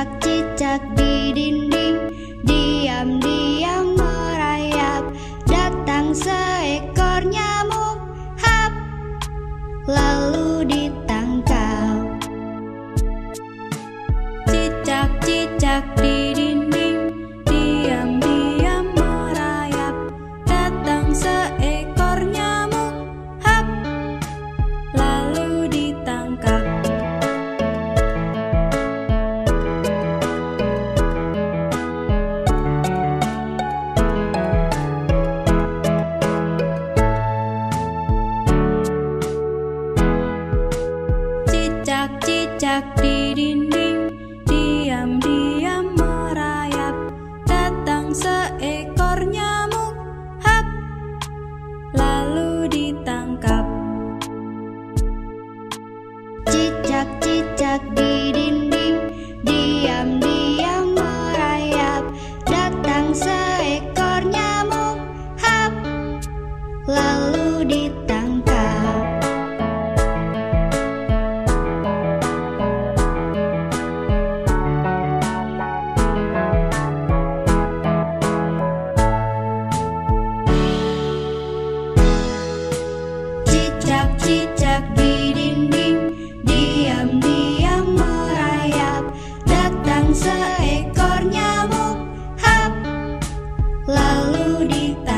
cicak-cicak di dinding. Diam-diam merayap. Datang se Cicak di dinding diam-diam merayap. Datang seekor nyamuk Hap Lalu ditangkap. Cicak-cicak di dinding Lolita.